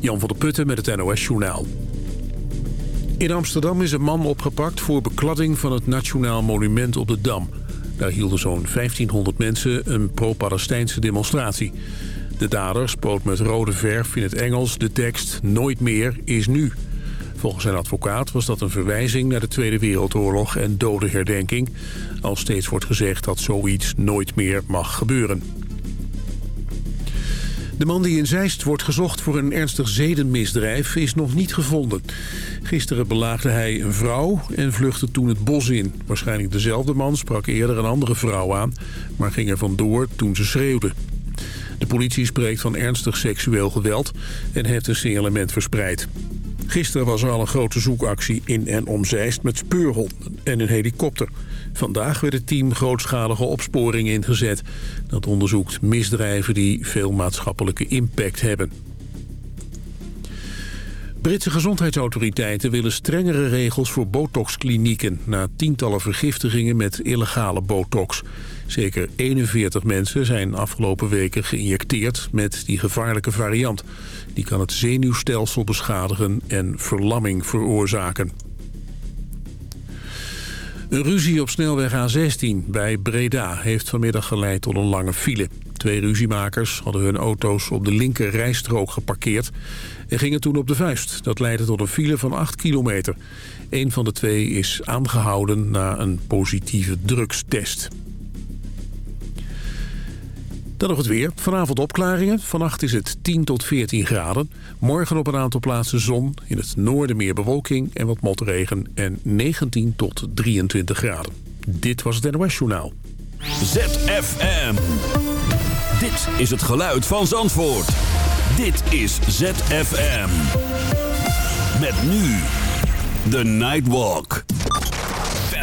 Jan van der Putten met het NOS Journaal. In Amsterdam is een man opgepakt voor bekladding van het Nationaal Monument op de Dam. Daar hielden zo'n 1500 mensen een pro-Palestijnse demonstratie. De dader spoot met rode verf in het Engels de tekst Nooit meer is nu. Volgens zijn advocaat was dat een verwijzing naar de Tweede Wereldoorlog en dodenherdenking. Al steeds wordt gezegd dat zoiets nooit meer mag gebeuren. De man die in Zeist wordt gezocht voor een ernstig zedenmisdrijf is nog niet gevonden. Gisteren belaagde hij een vrouw en vluchtte toen het bos in. Waarschijnlijk dezelfde man sprak eerder een andere vrouw aan, maar ging er vandoor toen ze schreeuwde. De politie spreekt van ernstig seksueel geweld en heeft een signalement verspreid. Gisteren was er al een grote zoekactie in en om Zeist met speurhonden en een helikopter. Vandaag werd het team grootschalige opsporing ingezet. Dat onderzoekt misdrijven die veel maatschappelijke impact hebben. Britse gezondheidsautoriteiten willen strengere regels voor botoxklinieken... na tientallen vergiftigingen met illegale botox. Zeker 41 mensen zijn afgelopen weken geïnjecteerd met die gevaarlijke variant. Die kan het zenuwstelsel beschadigen en verlamming veroorzaken. Een ruzie op snelweg A16 bij Breda heeft vanmiddag geleid tot een lange file. Twee ruziemakers hadden hun auto's op de linker rijstrook geparkeerd... en gingen toen op de vuist. Dat leidde tot een file van 8 kilometer. Een van de twee is aangehouden na een positieve drugstest. Dan nog het weer. Vanavond opklaringen. Vannacht is het 10 tot 14 graden. Morgen op een aantal plaatsen zon. In het noorden meer bewolking en wat motregen. En 19 tot 23 graden. Dit was het NOS Journaal. ZFM. Dit is het geluid van Zandvoort. Dit is ZFM. Met nu The Nightwalk.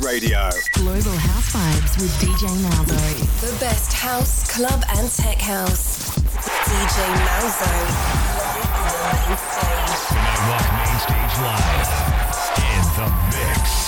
Radio. Global House Vibes with DJ Malzo. The best house, club, and tech house. DJ Malzo. Live in the main stage. Main Stage Live. In the mix.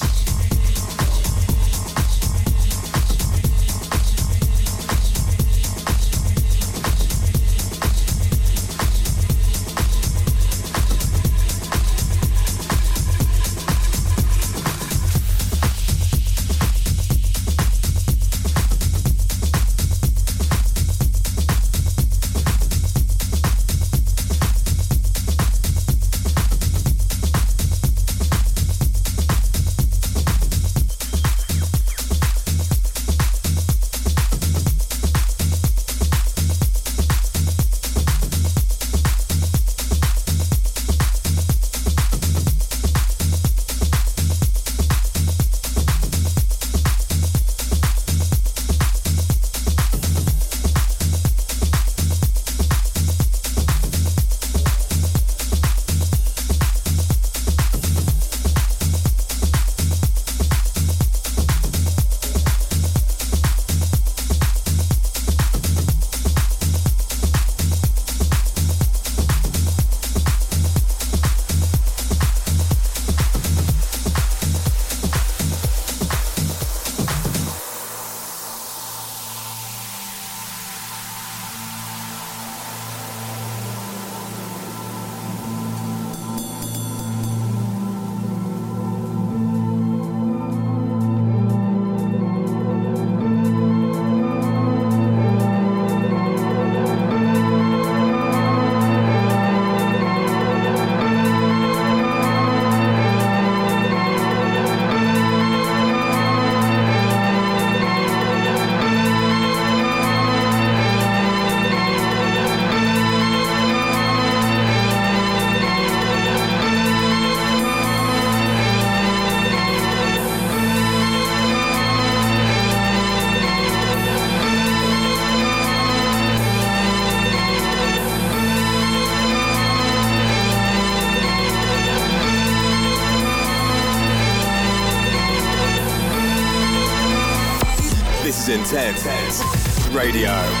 Radio.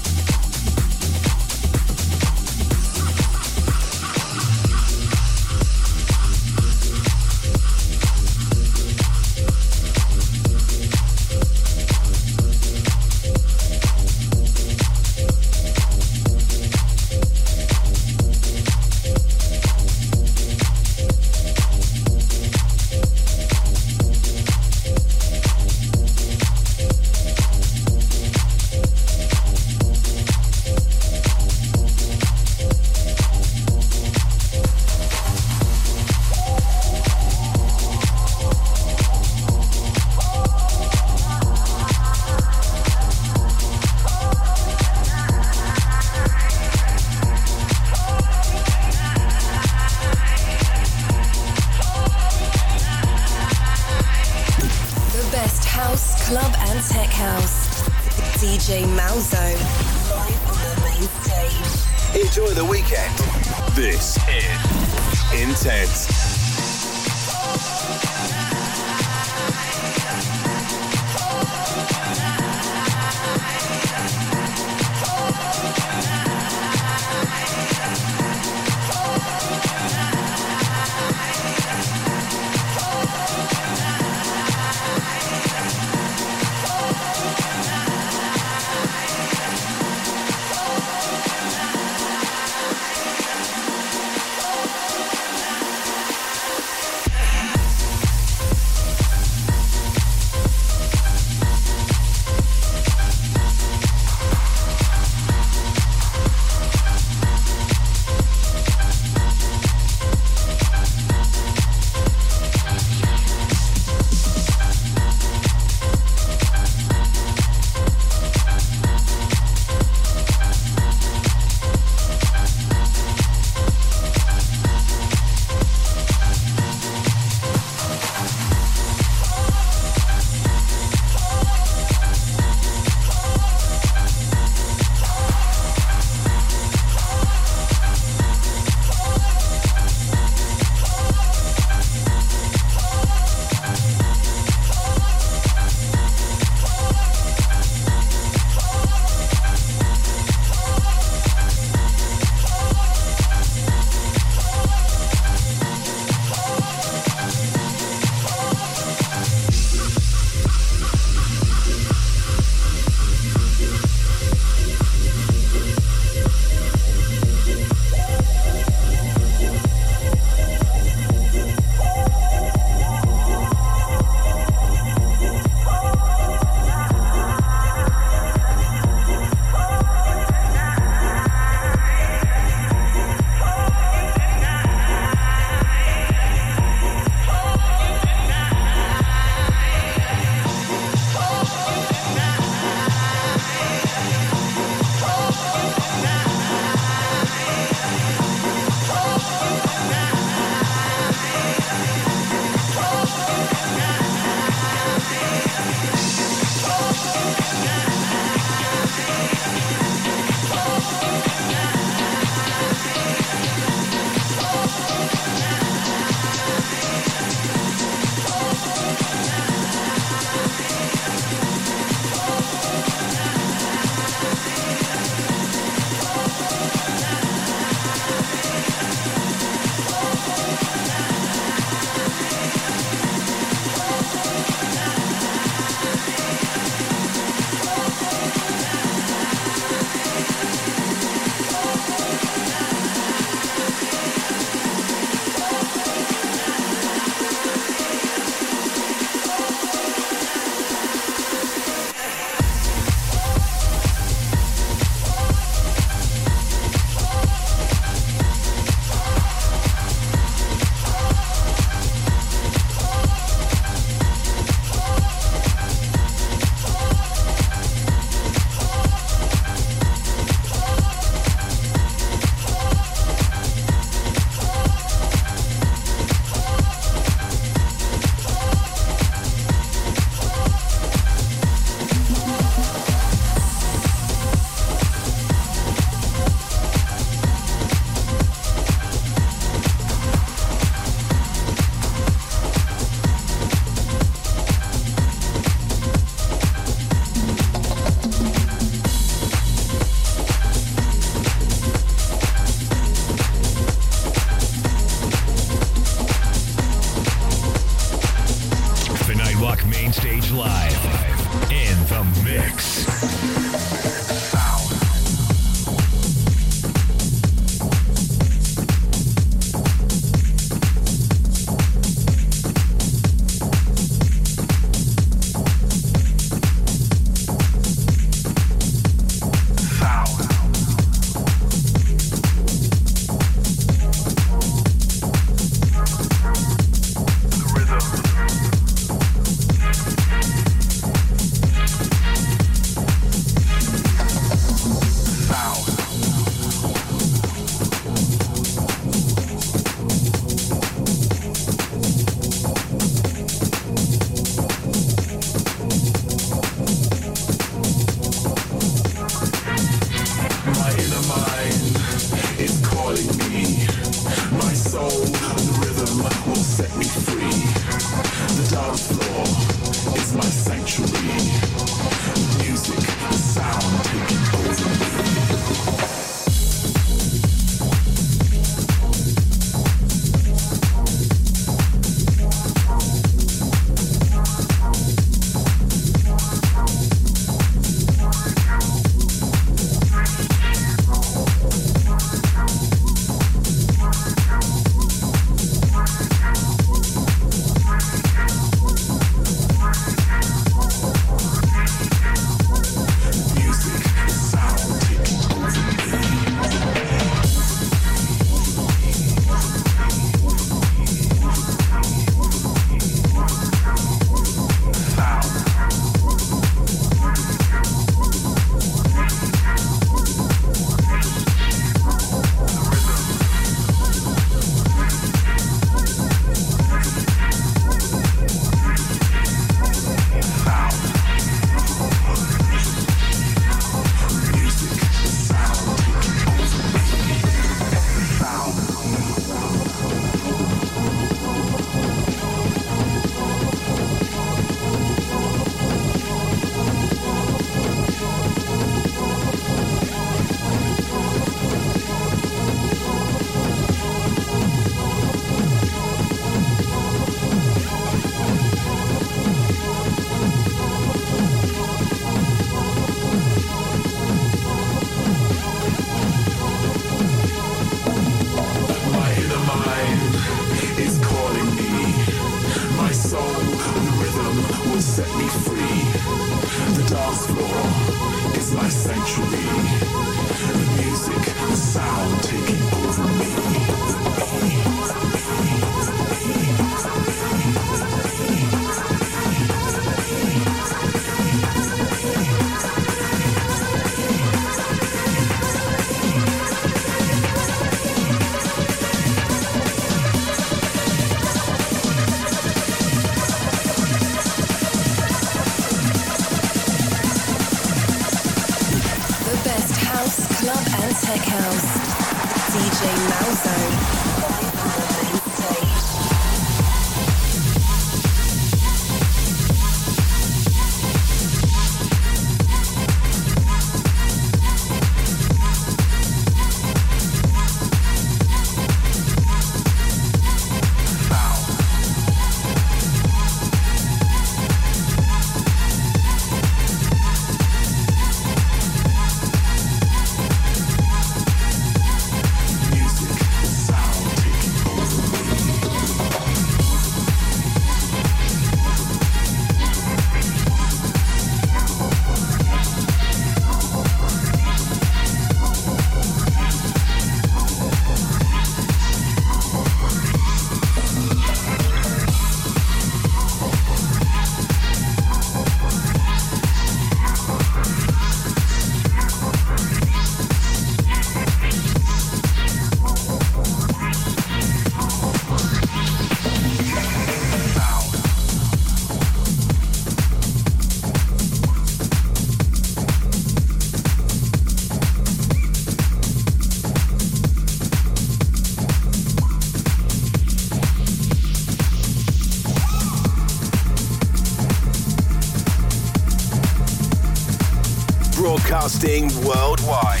Broadcasting worldwide.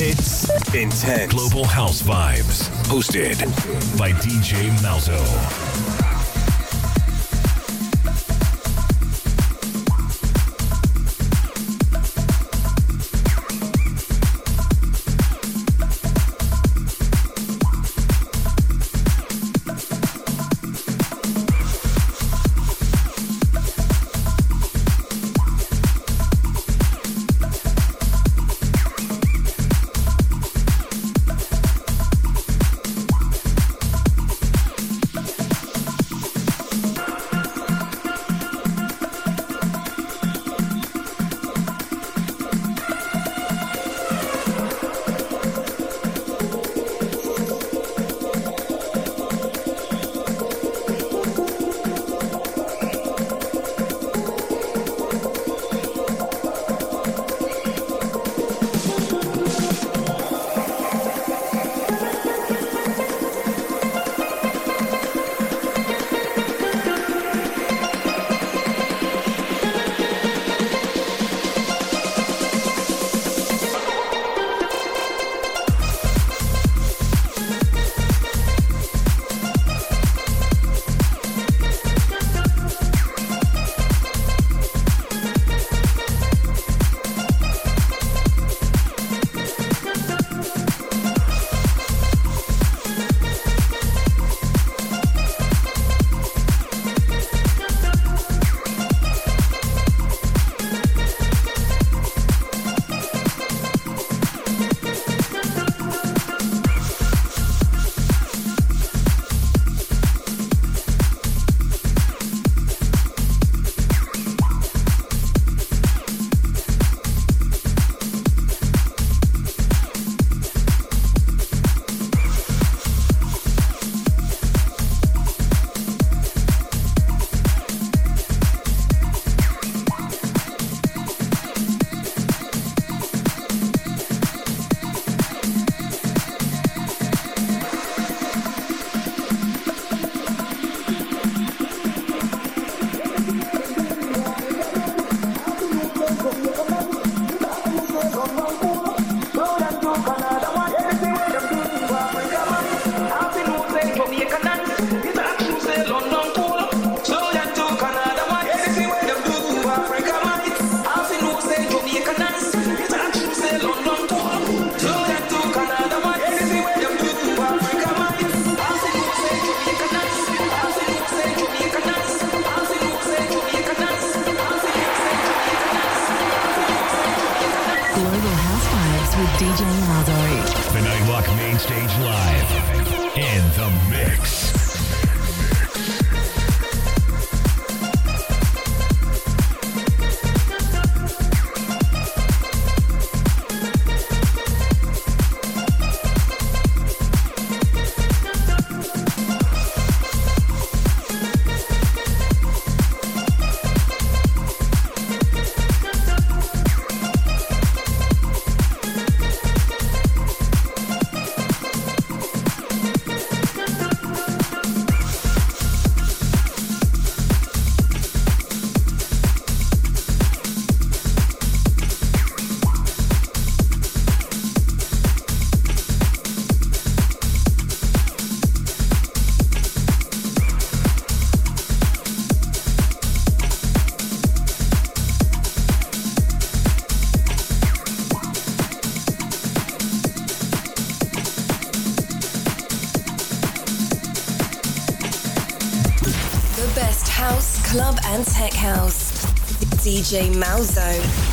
It's intense. Global House Vibes. Hosted by DJ Malzo. DJ Malzo.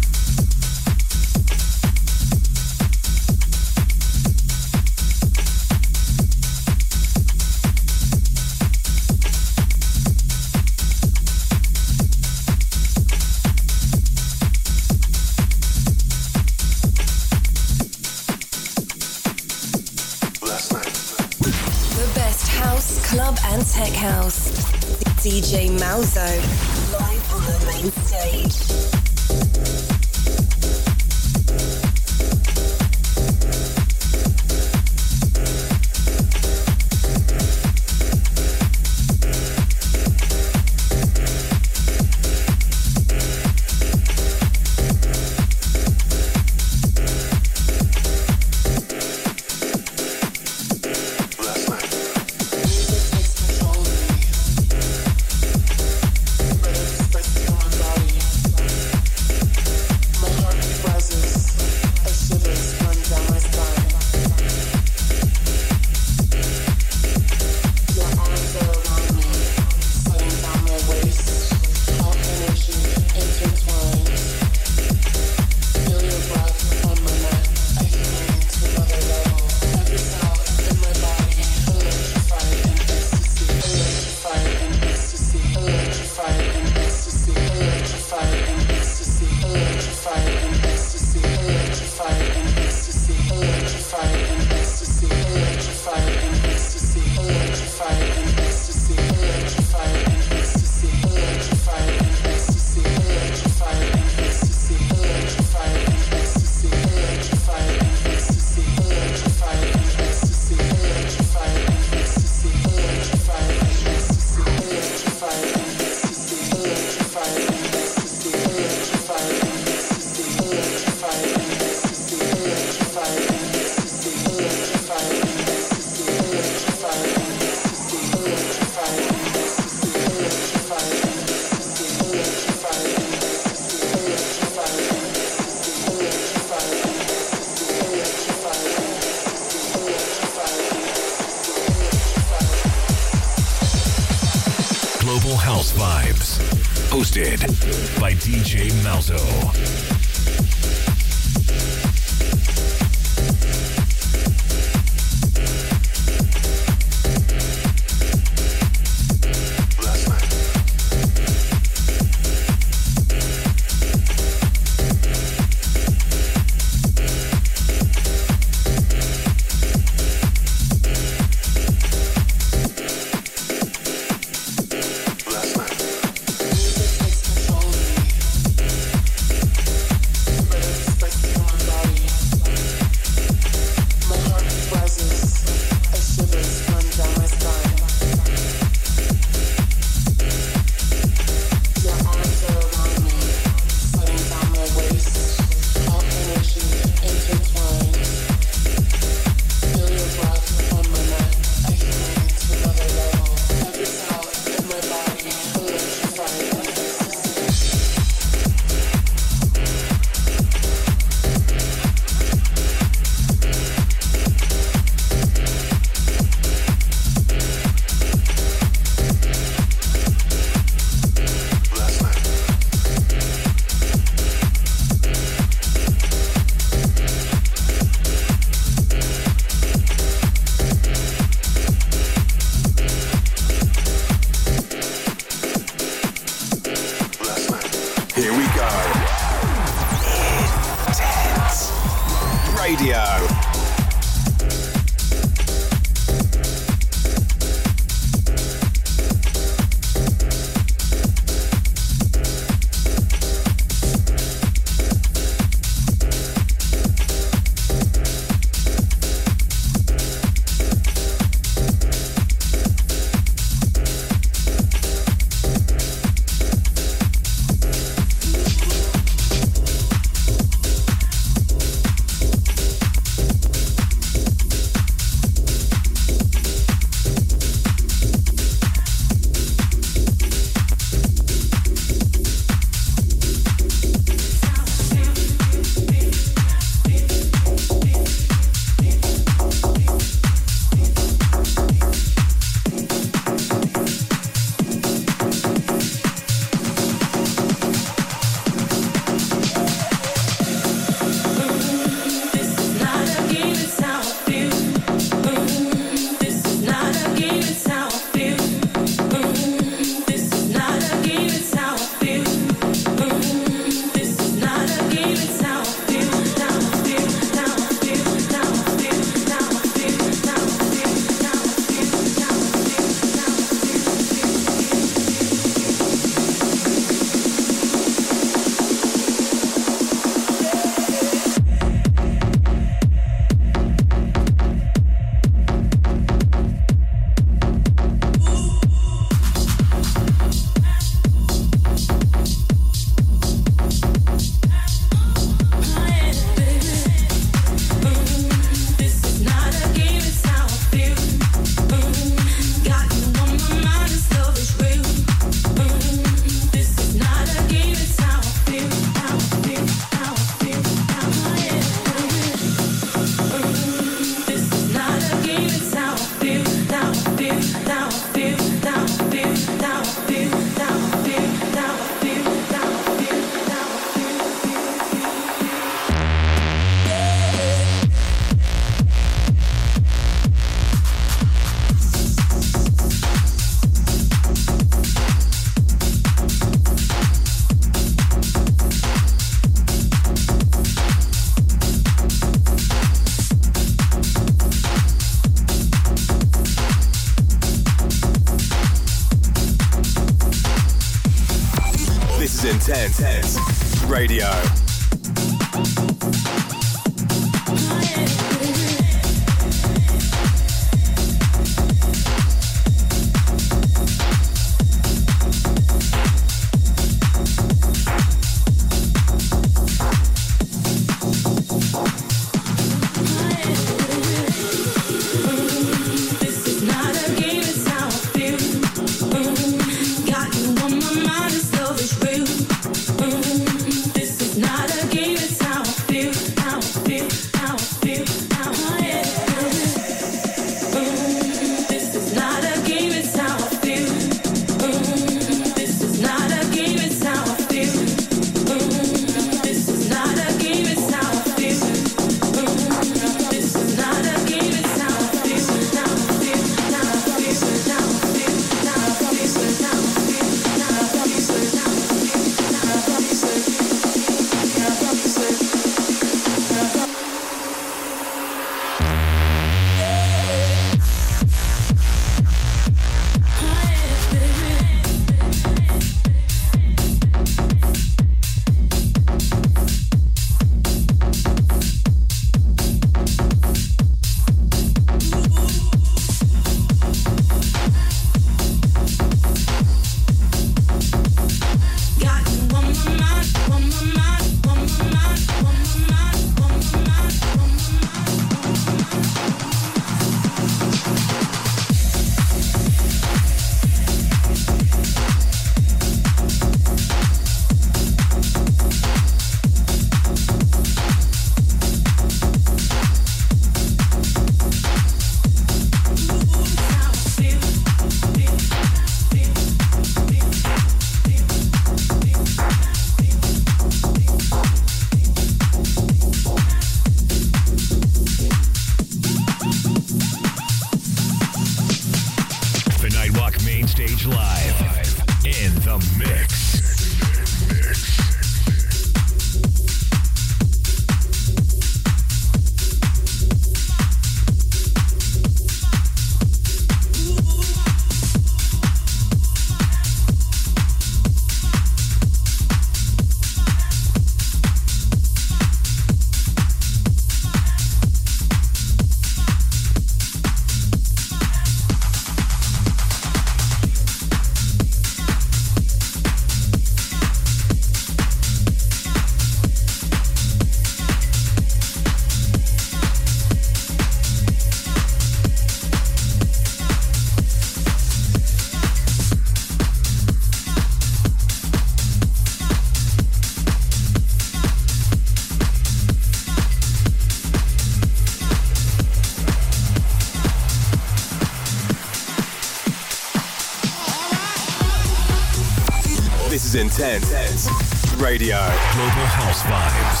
Radio. Global House Vibes.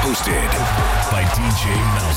Hosted by DJ Malzo.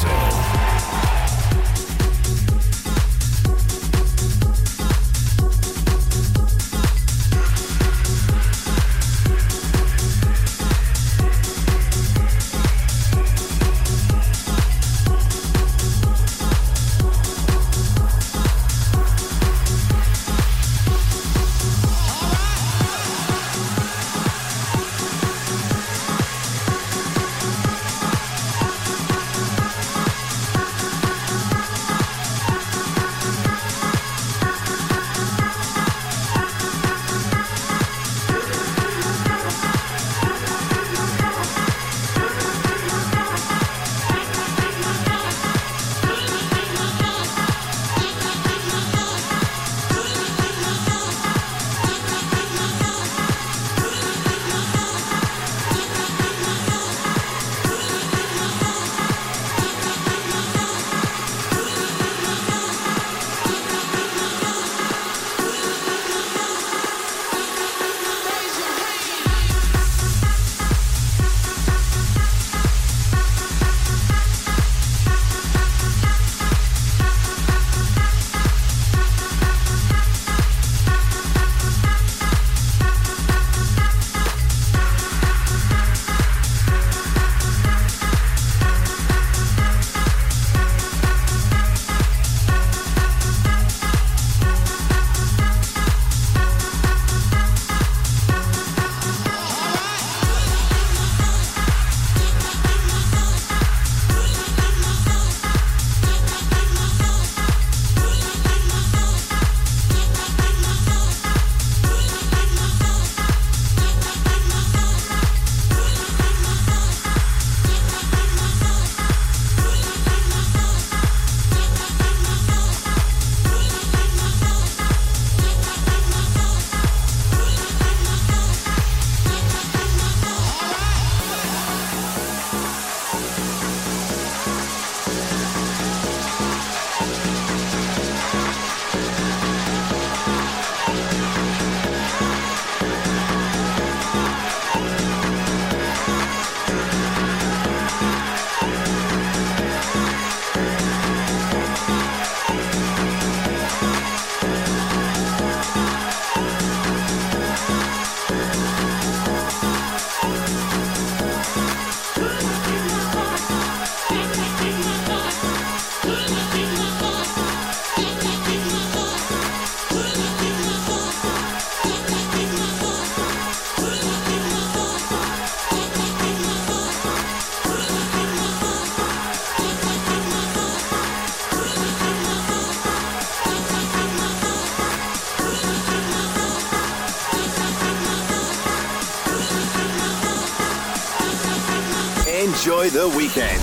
Enjoy the weekend.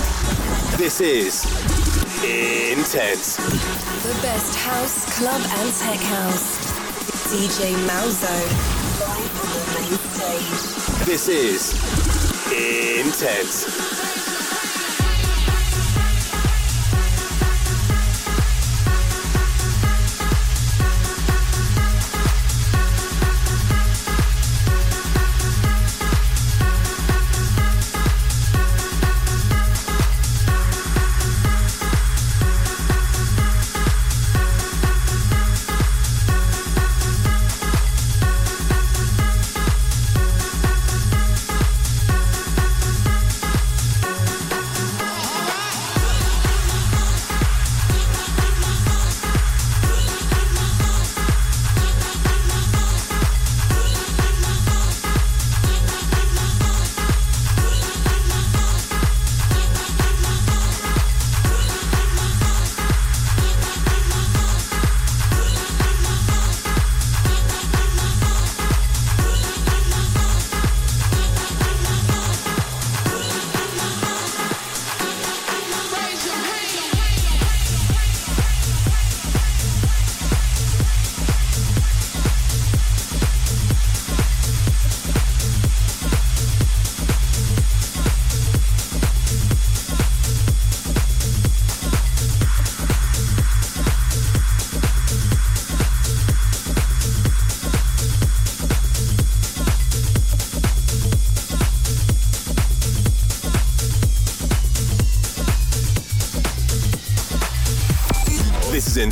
This is Intense. The best house, club, and tech house. DJ Malzo. Live on the main stage. This is Intense.